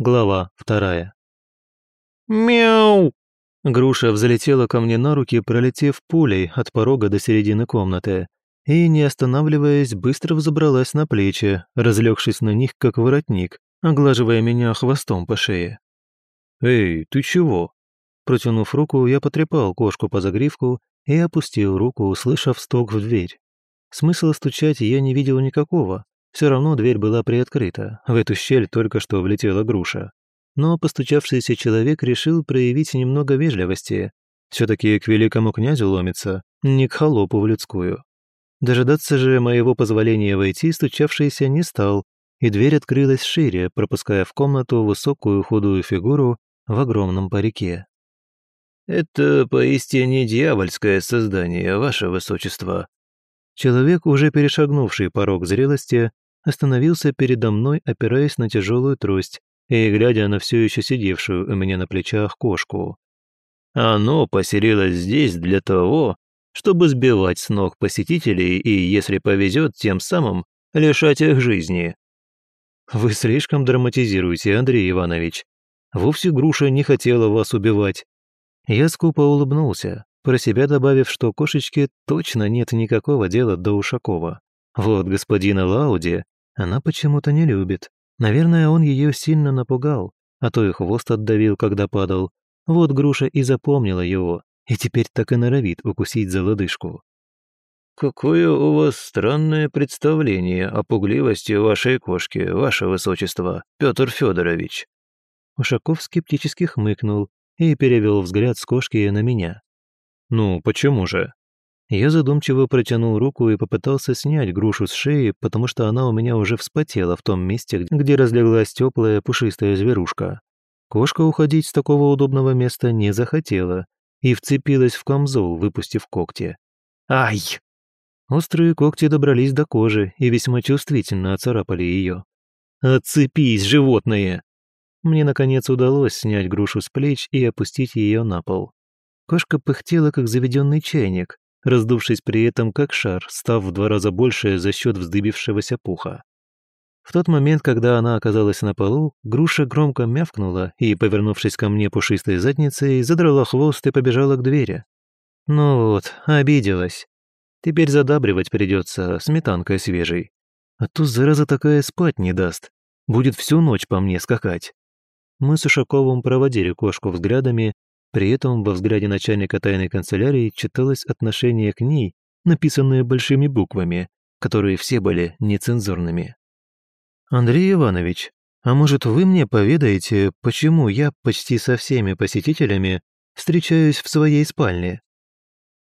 Глава вторая. «Мяу!» Груша взлетела ко мне на руки, пролетев пулей от порога до середины комнаты, и, не останавливаясь, быстро взобралась на плечи, разлегшись на них, как воротник, оглаживая меня хвостом по шее. «Эй, ты чего?» Протянув руку, я потрепал кошку по загривку и опустил руку, услышав стук в дверь. Смысла стучать я не видел никакого. Все равно дверь была приоткрыта, в эту щель только что влетела груша. Но постучавшийся человек решил проявить немного вежливости. все таки к великому князю ломится, не к холопу в людскую. Дожидаться же моего позволения войти стучавшийся не стал, и дверь открылась шире, пропуская в комнату высокую худую фигуру в огромном парике. «Это поистине дьявольское создание, ваше высочество». Человек, уже перешагнувший порог зрелости, остановился передо мной, опираясь на тяжелую трость и глядя на все еще сидевшую у меня на плечах кошку. «Оно поселилось здесь для того, чтобы сбивать с ног посетителей и, если повезет, тем самым лишать их жизни». «Вы слишком драматизируете, Андрей Иванович. Вовсе груша не хотела вас убивать». Я скупо улыбнулся, про себя добавив, что кошечке точно нет никакого дела до Ушакова. Вот господина Лауди она почему-то не любит. Наверное, он ее сильно напугал, а то и хвост отдавил, когда падал. Вот груша и запомнила его, и теперь так и норовит укусить за лодыжку. «Какое у вас странное представление о пугливости вашей кошки, ваше высочество, Петр Федорович. Ушаков скептически хмыкнул и перевел взгляд с кошки на меня. «Ну, почему же?» Я задумчиво протянул руку и попытался снять грушу с шеи, потому что она у меня уже вспотела в том месте, где разлеглась теплая пушистая зверушка. Кошка уходить с такого удобного места не захотела и вцепилась в камзол, выпустив когти. «Ай!» Острые когти добрались до кожи и весьма чувствительно оцарапали ее. «Отцепись, животное!» Мне, наконец, удалось снять грушу с плеч и опустить ее на пол. Кошка пыхтела, как заведенный чайник, раздувшись при этом как шар, став в два раза больше за счет вздыбившегося пуха. В тот момент, когда она оказалась на полу, груша громко мявкнула и, повернувшись ко мне пушистой задницей, задрала хвост и побежала к двери. Ну вот, обиделась. Теперь задабривать придется сметанкой свежей. А то зараза такая спать не даст. Будет всю ночь по мне скакать. Мы с Ушаковым проводили кошку взглядами при этом во взгляде начальника тайной канцелярии читалось отношение к ней, написанное большими буквами, которые все были нецензурными. «Андрей Иванович, а может вы мне поведаете, почему я почти со всеми посетителями встречаюсь в своей спальне?»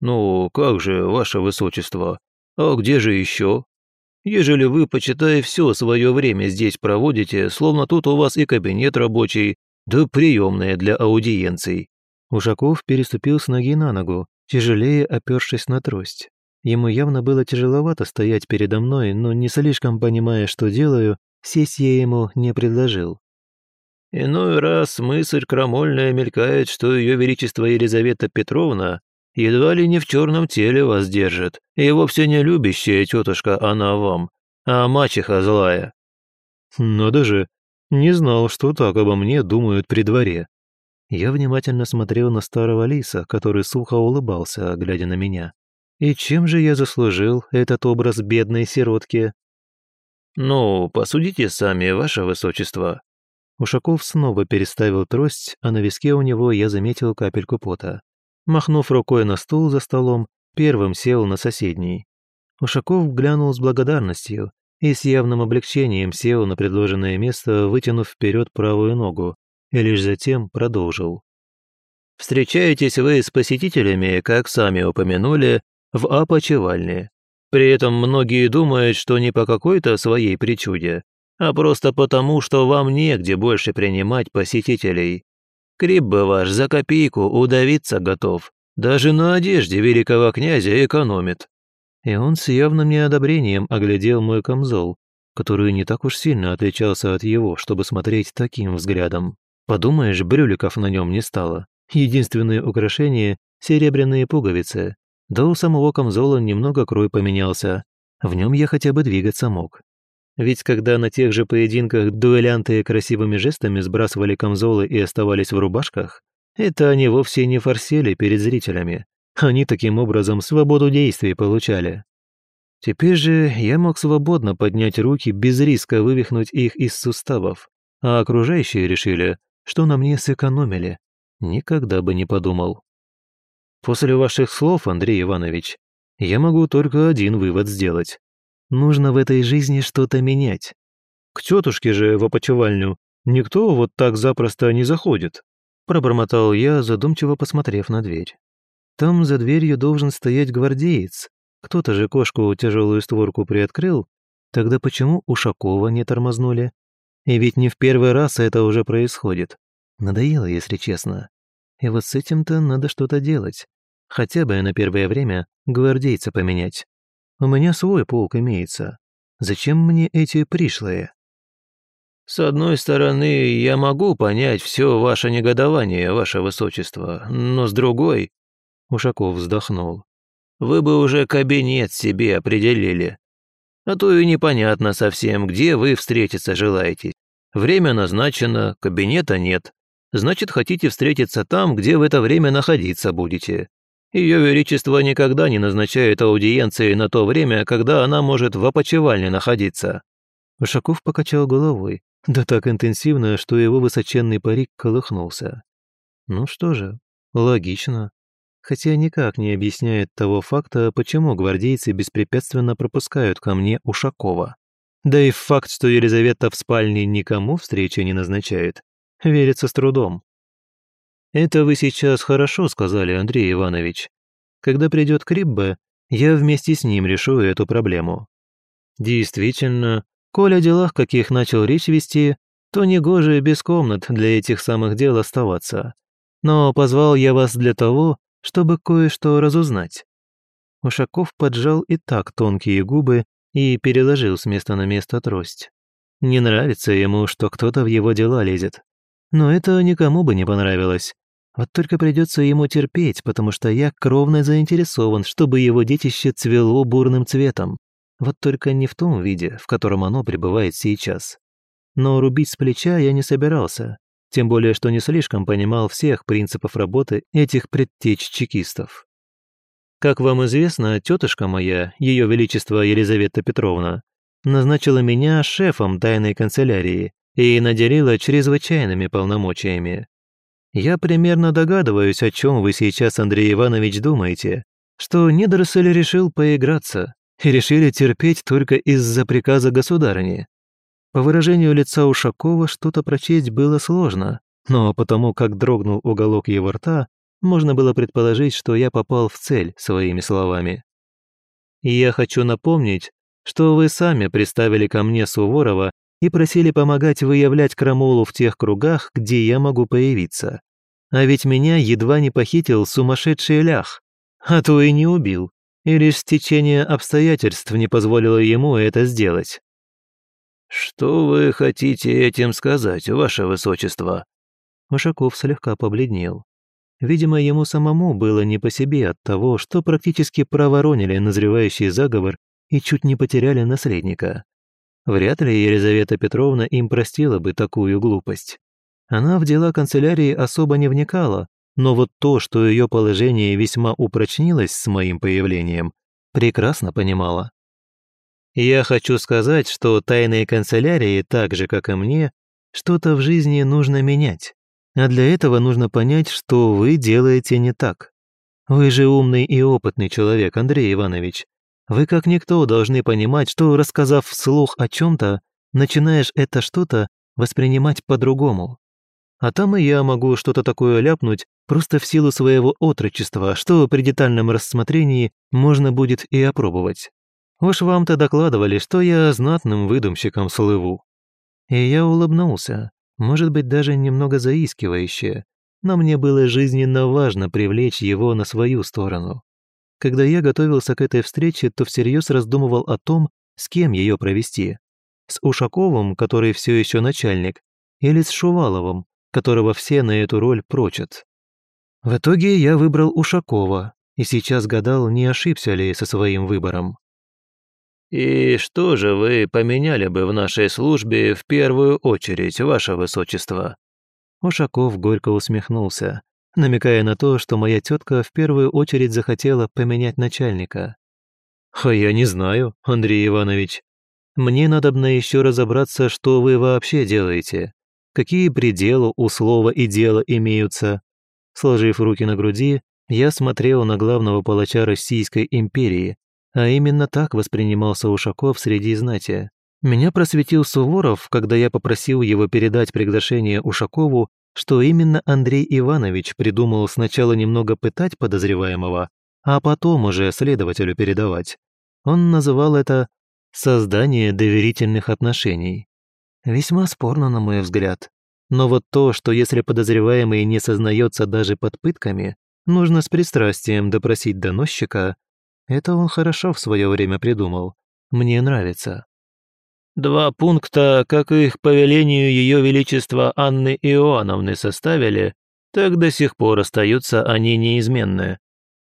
«Ну, как же, ваше высочество, а где же еще? Ежели вы, почитай, все свое время здесь проводите, словно тут у вас и кабинет рабочий, да приемная для аудиенций. Ушаков переступил с ноги на ногу, тяжелее опершись на трость. Ему явно было тяжеловато стоять передо мной, но не слишком понимая, что делаю, сесть я ему не предложил. «Иной раз мысль крамольная мелькает, что Ее Величество Елизавета Петровна едва ли не в черном теле вас держит, и вовсе не любящая тетушка она вам, а мачеха злая». «Надо же, не знал, что так обо мне думают при дворе», я внимательно смотрел на старого лиса, который сухо улыбался, глядя на меня. И чем же я заслужил этот образ бедной сиротки? «Ну, посудите сами, ваше высочество». Ушаков снова переставил трость, а на виске у него я заметил капельку пота. Махнув рукой на стул за столом, первым сел на соседний. Ушаков глянул с благодарностью и с явным облегчением сел на предложенное место, вытянув вперед правую ногу, и лишь затем продолжил. «Встречаетесь вы с посетителями, как сами упомянули, в опочивальне. При этом многие думают, что не по какой-то своей причуде, а просто потому, что вам негде больше принимать посетителей. Крип бы ваш за копейку удавиться готов, даже на одежде великого князя экономит». И он с явным неодобрением оглядел мой камзол, который не так уж сильно отличался от его, чтобы смотреть таким взглядом. Подумаешь, брюликов на нем не стало. Единственное украшение – серебряные пуговицы. Да у самого камзола немного крой поменялся. В нем я хотя бы двигаться мог. Ведь когда на тех же поединках дуэлянты красивыми жестами сбрасывали камзолы и оставались в рубашках, это они вовсе не форсели перед зрителями. Они таким образом свободу действий получали. Теперь же я мог свободно поднять руки без риска вывихнуть их из суставов, а окружающие решили, что на мне сэкономили. Никогда бы не подумал. После ваших слов, Андрей Иванович, я могу только один вывод сделать. Нужно в этой жизни что-то менять. К тетушке же в опочивальню никто вот так запросто не заходит. Пробормотал я, задумчиво посмотрев на дверь. Там за дверью должен стоять гвардеец. Кто-то же кошку тяжелую створку приоткрыл. Тогда почему Ушакова не тормознули? И ведь не в первый раз это уже происходит. Надоело, если честно. И вот с этим-то надо что-то делать. Хотя бы на первое время гвардейца поменять. У меня свой полк имеется. Зачем мне эти пришлые? С одной стороны, я могу понять все ваше негодование, ваше высочество, но с другой... Ушаков вздохнул. Вы бы уже кабинет себе определили. А то и непонятно совсем, где вы встретиться желаете. Время назначено, кабинета нет. Значит, хотите встретиться там, где в это время находиться будете. Ее Величество никогда не назначает аудиенции на то время, когда она может в опочивальне находиться». Ушаков покачал головой, да так интенсивно, что его высоченный парик колыхнулся. Ну что же, логично. Хотя никак не объясняет того факта, почему гвардейцы беспрепятственно пропускают ко мне Ушакова. Да и факт, что Елизавета в спальне никому встречи не назначает, верится с трудом. Это вы сейчас хорошо сказали, Андрей Иванович. Когда придет Криббе, я вместе с ним решу эту проблему. Действительно, коль о делах каких начал речь вести, то негоже без комнат для этих самых дел оставаться. Но позвал я вас для того, чтобы кое-что разузнать». Ушаков поджал и так тонкие губы и переложил с места на место трость. Не нравится ему, что кто-то в его дела лезет. Но это никому бы не понравилось. Вот только придется ему терпеть, потому что я кровно заинтересован, чтобы его детище цвело бурным цветом. Вот только не в том виде, в котором оно пребывает сейчас. Но рубить с плеча я не собирался, тем более что не слишком понимал всех принципов работы этих предтеч чекистов. Как вам известно, тетушка моя, Ее Величество Елизавета Петровна, назначила меня шефом тайной канцелярии и наделила чрезвычайными полномочиями. Я примерно догадываюсь, о чем вы сейчас, Андрей Иванович, думаете, что недоросль решил поиграться и решили терпеть только из-за приказа государыни. По выражению лица Ушакова что-то прочесть было сложно, но потому как дрогнул уголок его рта, можно было предположить, что я попал в цель своими словами. я хочу напомнить, что вы сами приставили ко мне Суворова и просили помогать выявлять крамолу в тех кругах, где я могу появиться. А ведь меня едва не похитил сумасшедший лях, а то и не убил, и лишь стечение обстоятельств не позволило ему это сделать. «Что вы хотите этим сказать, ваше высочество?» Ушаков слегка побледнел. Видимо, ему самому было не по себе от того, что практически проворонили назревающий заговор и чуть не потеряли наследника. Вряд ли Елизавета Петровна им простила бы такую глупость. Она в дела канцелярии особо не вникала, но вот то, что ее положение весьма упрочнилось с моим появлением, прекрасно понимала. Я хочу сказать, что тайные канцелярии, так же, как и мне, что-то в жизни нужно менять. А для этого нужно понять, что вы делаете не так. Вы же умный и опытный человек, Андрей Иванович. Вы как никто должны понимать, что, рассказав вслух о чем-то, начинаешь это что-то воспринимать по-другому. А там и я могу что-то такое ляпнуть просто в силу своего отрочества, что при детальном рассмотрении можно будет и опробовать. Уж вам-то докладывали, что я знатным выдумщиком слыву. И я улыбнулся, может быть, даже немного заискивающе, но мне было жизненно важно привлечь его на свою сторону. Когда я готовился к этой встрече, то всерьез раздумывал о том, с кем ее провести. С Ушаковым, который все еще начальник, или с Шуваловым, которого все на эту роль прочат. В итоге я выбрал Ушакова и сейчас гадал, не ошибся ли со своим выбором. И что же вы поменяли бы в нашей службе в первую очередь, ваше высочество?» Ушаков горько усмехнулся, намекая на то, что моя тетка в первую очередь захотела поменять начальника. «А я не знаю, Андрей Иванович. Мне надобно еще разобраться, что вы вообще делаете. Какие пределы у слова и дела имеются?» Сложив руки на груди, я смотрел на главного палача Российской империи, а именно так воспринимался Ушаков среди знати. Меня просветил Суворов, когда я попросил его передать приглашение Ушакову, что именно Андрей Иванович придумал сначала немного пытать подозреваемого, а потом уже следователю передавать. Он называл это «создание доверительных отношений». Весьма спорно, на мой взгляд. Но вот то, что если подозреваемый не сознается даже под пытками, нужно с пристрастием допросить доносчика, это он хорошо в свое время придумал. Мне нравится. Два пункта, как их по велению Ее Величества Анны Иоанновны составили, так до сих пор остаются они неизменны.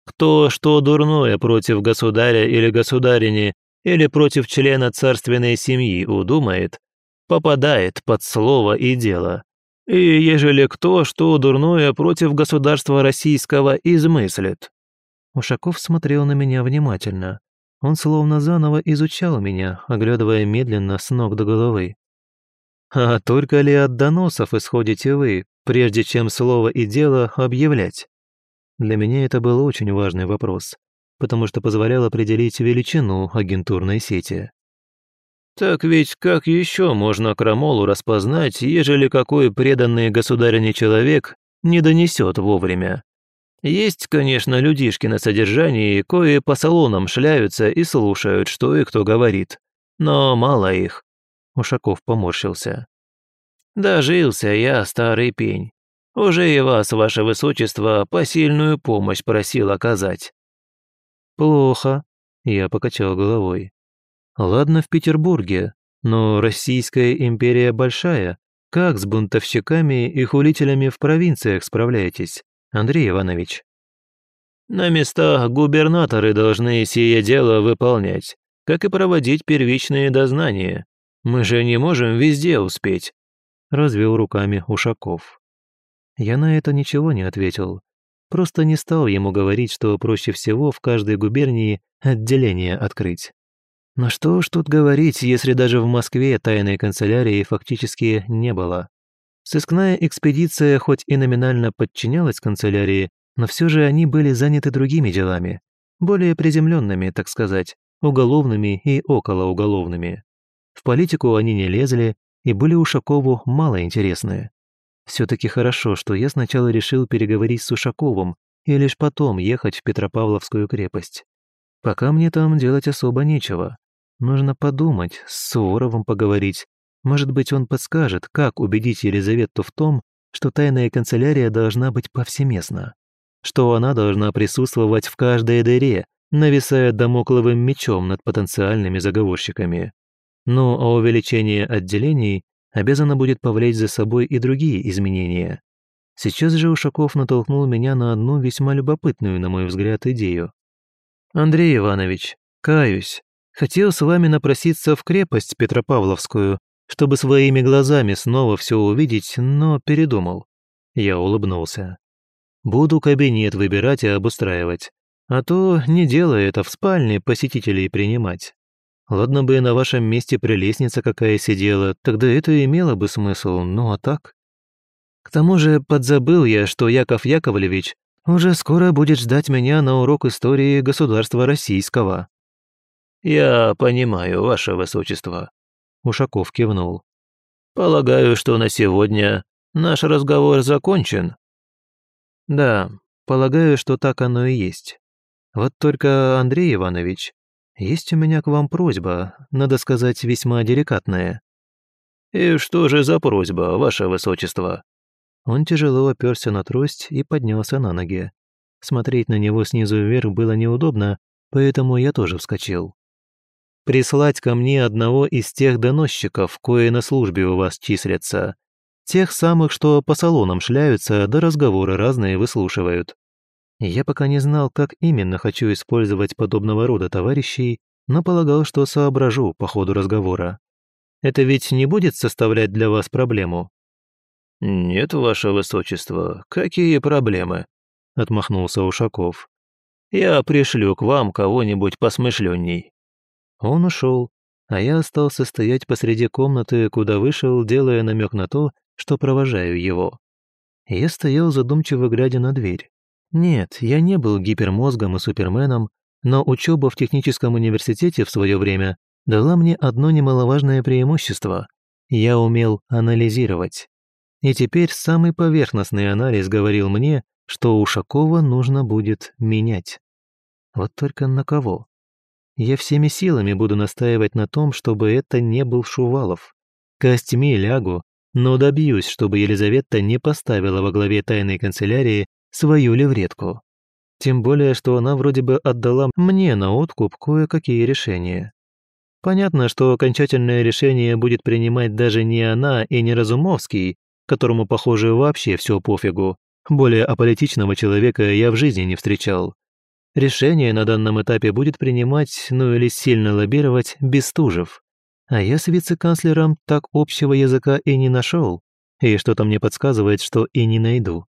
Кто что дурное против государя или государини или против члена царственной семьи удумает, попадает под слово и дело. И ежели кто что дурное против государства российского измыслит, Ушаков смотрел на меня внимательно. Он словно заново изучал меня, оглядывая медленно с ног до головы. «А только ли от доносов исходите вы, прежде чем слово и дело объявлять?» Для меня это был очень важный вопрос, потому что позволял определить величину агентурной сети. «Так ведь как еще можно крамолу распознать, ежели какой преданный государине человек не донесет вовремя?» Есть, конечно, людишки на содержании, кои по салонам шляются и слушают, что и кто говорит. Но мало их. Ушаков поморщился. Дожился я, старый пень. Уже и вас, ваше высочество, посильную помощь просил оказать. Плохо, я покачал головой. Ладно в Петербурге, но Российская империя большая. Как с бунтовщиками и хулителями в провинциях справляетесь? Андрей Иванович. На местах губернаторы должны сие дело выполнять, как и проводить первичные дознания. Мы же не можем везде успеть», — развел руками Ушаков. Я на это ничего не ответил. Просто не стал ему говорить, что проще всего в каждой губернии отделение открыть. Но что уж тут говорить, если даже в Москве тайной канцелярии фактически не было. Сыскная экспедиция хоть и номинально подчинялась канцелярии, но все же они были заняты другими делами, более приземленными, так сказать, уголовными и околоуголовными. В политику они не лезли и были Ушакову мало интересны. Все-таки хорошо, что я сначала решил переговорить с Ушаковым и лишь потом ехать в Петропавловскую крепость. Пока мне там делать особо нечего. Нужно подумать, с Суворовым поговорить, может быть, он подскажет, как убедить Елизавету в том, что тайная канцелярия должна быть повсеместна, что она должна присутствовать в каждой дыре, нависая домокловым мечом над потенциальными заговорщиками. Ну а увеличение отделений обязано будет повлечь за собой и другие изменения. Сейчас же Ушаков натолкнул меня на одну весьма любопытную, на мой взгляд, идею. «Андрей Иванович, каюсь, хотел с вами напроситься в крепость Петропавловскую, чтобы своими глазами снова все увидеть, но передумал. Я улыбнулся. Буду кабинет выбирать и обустраивать. А то не делай это в спальне посетителей принимать. Ладно бы на вашем месте прелестница какая сидела, тогда это имело бы смысл, ну а так? К тому же подзабыл я, что Яков Яковлевич уже скоро будет ждать меня на урок истории государства российского. «Я понимаю, ваше высочество», Ушаков кивнул. «Полагаю, что на сегодня наш разговор закончен». «Да, полагаю, что так оно и есть. Вот только, Андрей Иванович, есть у меня к вам просьба, надо сказать, весьма деликатная». «И что же за просьба, ваше высочество?» Он тяжело оперся на трость и поднялся на ноги. Смотреть на него снизу вверх было неудобно, поэтому я тоже вскочил прислать ко мне одного из тех доносчиков, кои на службе у вас числятся. Тех самых, что по салонам шляются, да разговоры разные выслушивают. Я пока не знал, как именно хочу использовать подобного рода товарищей, но полагал, что соображу по ходу разговора. Это ведь не будет составлять для вас проблему?» «Нет, ваше высочество, какие проблемы?» — отмахнулся Ушаков. «Я пришлю к вам кого-нибудь посмышленней». Он ушел, а я остался стоять посреди комнаты, куда вышел, делая намек на то, что провожаю его. Я стоял задумчиво глядя на дверь. Нет, я не был гипермозгом и суперменом, но учеба в техническом университете в свое время дала мне одно немаловажное преимущество. Я умел анализировать. И теперь самый поверхностный анализ говорил мне, что Ушакова нужно будет менять. Вот только на кого? Я всеми силами буду настаивать на том, чтобы это не был Шувалов. Костьми лягу, но добьюсь, чтобы Елизавета не поставила во главе тайной канцелярии свою левретку. Тем более, что она вроде бы отдала мне на откуп кое-какие решения. Понятно, что окончательное решение будет принимать даже не она и не Разумовский, которому, похоже, вообще все пофигу. Более аполитичного человека я в жизни не встречал. Решение на данном этапе будет принимать, ну или сильно лоббировать, Бестужев. А я с вице-канцлером так общего языка и не нашел, и что-то мне подсказывает, что и не найду.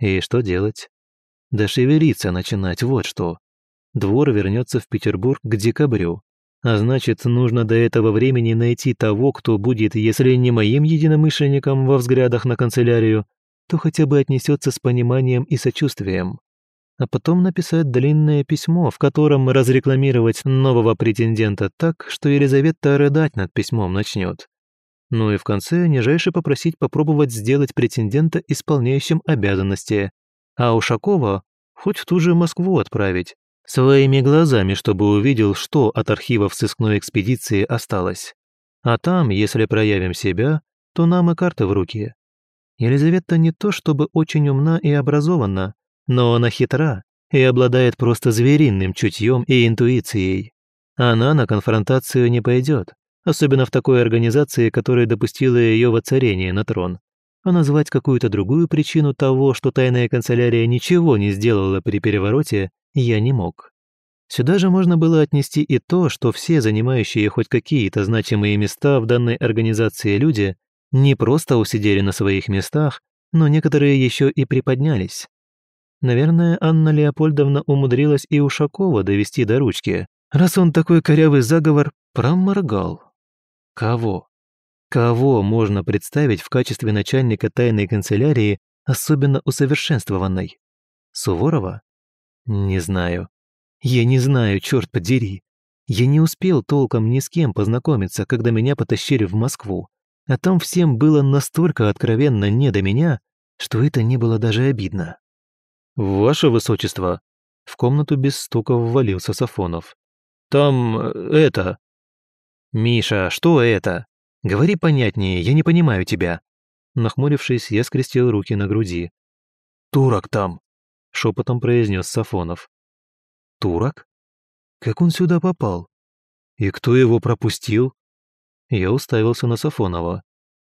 И что делать? Да шевелиться начинать, вот что. Двор вернется в Петербург к декабрю. А значит, нужно до этого времени найти того, кто будет, если не моим единомышленником во взглядах на канцелярию, то хотя бы отнесется с пониманием и сочувствием. А потом написать длинное письмо, в котором разрекламировать нового претендента так, что Елизавета рыдать над письмом начнет. Ну и в конце нижайше попросить попробовать сделать претендента исполняющим обязанности, а Ушакова хоть в ту же Москву отправить, своими глазами, чтобы увидел, что от архивов сыскной экспедиции осталось. А там, если проявим себя, то нам и карты в руки. Елизавета не то чтобы очень умна и образована, но она хитра и обладает просто звериным чутьем и интуицией. Она на конфронтацию не пойдет, особенно в такой организации, которая допустила ее воцарение на трон. А назвать какую-то другую причину того, что тайная канцелярия ничего не сделала при перевороте, я не мог. Сюда же можно было отнести и то, что все занимающие хоть какие-то значимые места в данной организации люди не просто усидели на своих местах, но некоторые еще и приподнялись. Наверное, Анна Леопольдовна умудрилась и Ушакова довести до ручки, раз он такой корявый заговор проморгал. Кого? Кого можно представить в качестве начальника тайной канцелярии, особенно усовершенствованной? Суворова? Не знаю. Я не знаю, черт подери. Я не успел толком ни с кем познакомиться, когда меня потащили в Москву. А там всем было настолько откровенно не до меня, что это не было даже обидно. «Ваше высочество!» В комнату без стука ввалился Сафонов. «Там... Э, это...» «Миша, что это? Говори понятнее, я не понимаю тебя». Нахмурившись, я скрестил руки на груди. «Турок там!» — шепотом произнес Сафонов. «Турок? Как он сюда попал? И кто его пропустил?» Я уставился на Сафонова.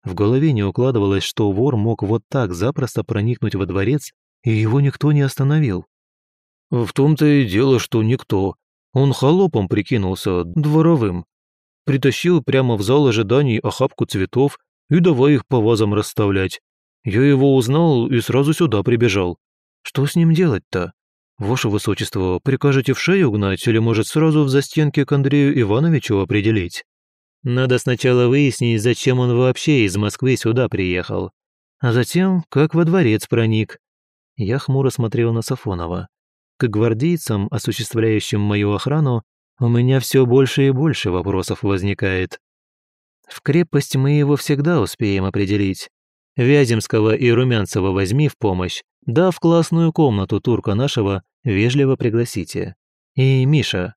В голове не укладывалось, что вор мог вот так запросто проникнуть во дворец и его никто не остановил. В том-то и дело, что никто. Он холопом прикинулся, дворовым. Притащил прямо в зал ожиданий охапку цветов и давай их по вазам расставлять. Я его узнал и сразу сюда прибежал. Что с ним делать-то? Ваше Высочество, прикажете в шею гнать или, может, сразу в застенке к Андрею Ивановичу определить? Надо сначала выяснить, зачем он вообще из Москвы сюда приехал. А затем, как во дворец проник. Я хмуро смотрел на Сафонова. К гвардейцам, осуществляющим мою охрану, у меня все больше и больше вопросов возникает. В крепость мы его всегда успеем определить. Вяземского и Румянцева возьми в помощь, да в классную комнату турка нашего вежливо пригласите. И, Миша,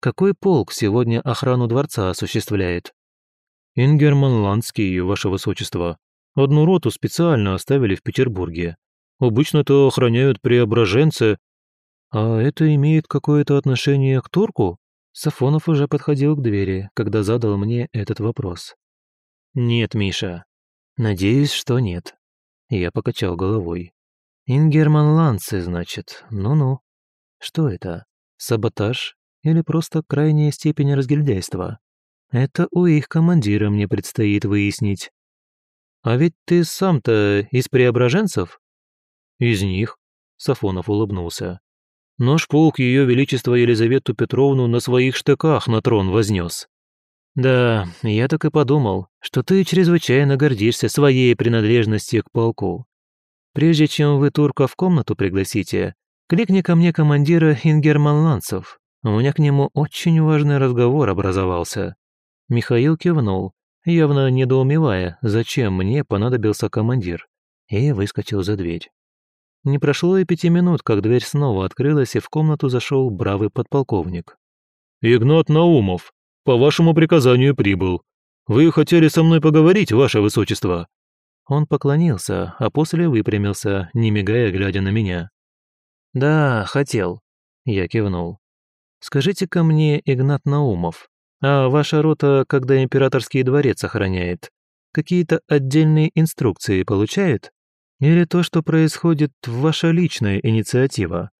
какой полк сегодня охрану дворца осуществляет? Ингерман Ландский, ваше высочество. Одну роту специально оставили в Петербурге. Обычно-то охраняют преображенцы. А это имеет какое-то отношение к турку? Сафонов уже подходил к двери, когда задал мне этот вопрос. «Нет, Миша. Надеюсь, что нет». Я покачал головой. «Ингерман Ланцы, значит. Ну-ну. Что это? Саботаж или просто крайняя степень разгильдяйства. Это у их командира мне предстоит выяснить. А ведь ты сам-то из преображенцев? Из них, Сафонов улыбнулся. Наш полк Ее Величество Елизавету Петровну на своих штыках на трон вознес. Да, я так и подумал, что ты чрезвычайно гордишься своей принадлежностью к полку. Прежде чем вы турка в комнату пригласите, кликни ко мне командира Ингерманландцев. У меня к нему очень важный разговор образовался. Михаил кивнул, явно недоумевая, зачем мне понадобился командир, и выскочил за дверь. Не прошло и пяти минут, как дверь снова открылась, и в комнату зашел бравый подполковник. «Игнат Наумов, по вашему приказанию прибыл. Вы хотели со мной поговорить, ваше высочество?» Он поклонился, а после выпрямился, не мигая, глядя на меня. «Да, хотел», — я кивнул. «Скажите-ка мне, Игнат Наумов, а ваша рота, когда императорский дворец охраняет, какие-то отдельные инструкции получает?» Или то, что происходит, ваша личная инициатива?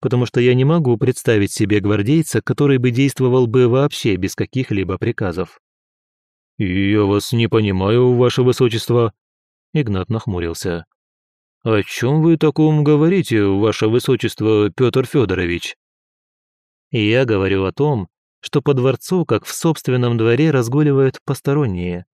Потому что я не могу представить себе гвардейца, который бы действовал бы вообще без каких-либо приказов. «Я вас не понимаю, ваше высочество», — Игнат нахмурился. «О чем вы таком говорите, ваше высочество, Петр Федорович?» «Я говорю о том, что по дворцу, как в собственном дворе, разгуливают посторонние,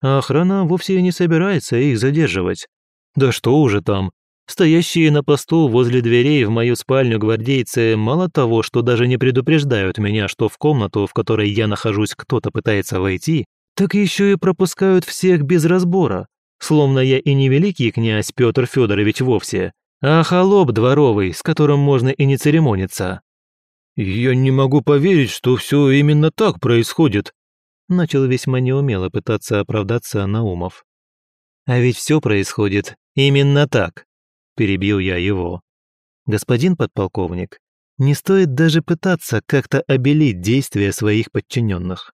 а охрана вовсе не собирается их задерживать. Да что уже там. Стоящие на посту возле дверей в мою спальню гвардейцы мало того, что даже не предупреждают меня, что в комнату, в которой я нахожусь, кто-то пытается войти, так еще и пропускают всех без разбора, словно я и не великий князь Петр Федорович вовсе, а холоп дворовый, с которым можно и не церемониться. «Я не могу поверить, что все именно так происходит», начал весьма неумело пытаться оправдаться Наумов. А ведь все происходит именно так, перебил я его. Господин подполковник, не стоит даже пытаться как-то обелить действия своих подчиненных.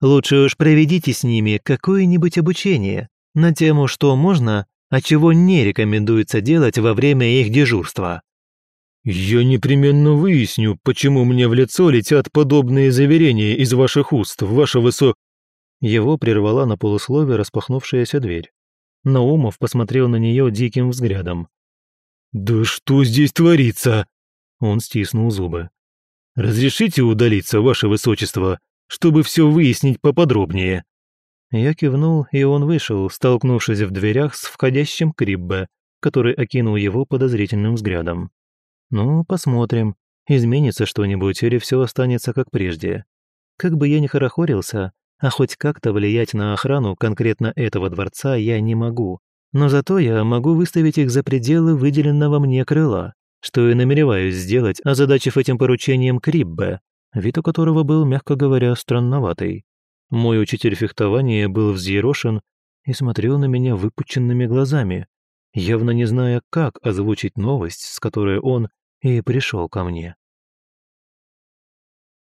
Лучше уж проведите с ними какое-нибудь обучение на тему, что можно, а чего не рекомендуется делать во время их дежурства. «Я непременно выясню, почему мне в лицо летят подобные заверения из ваших уст, ваше высо...» Его прервала на полуслове распахнувшаяся дверь. Наумов посмотрел на нее диким взглядом. «Да что здесь творится?» Он стиснул зубы. «Разрешите удалиться, ваше высочество, чтобы все выяснить поподробнее?» Я кивнул, и он вышел, столкнувшись в дверях с входящим Криббе, который окинул его подозрительным взглядом. «Ну, посмотрим, изменится что-нибудь или все останется как прежде. Как бы я ни хорохорился, а хоть как-то влиять на охрану конкретно этого дворца я не могу. Но зато я могу выставить их за пределы выделенного мне крыла, что и намереваюсь сделать, озадачив этим поручением Криббе, вид у которого был, мягко говоря, странноватый. Мой учитель фехтования был взъерошен и смотрел на меня выпученными глазами, явно не зная, как озвучить новость, с которой он и пришел ко мне.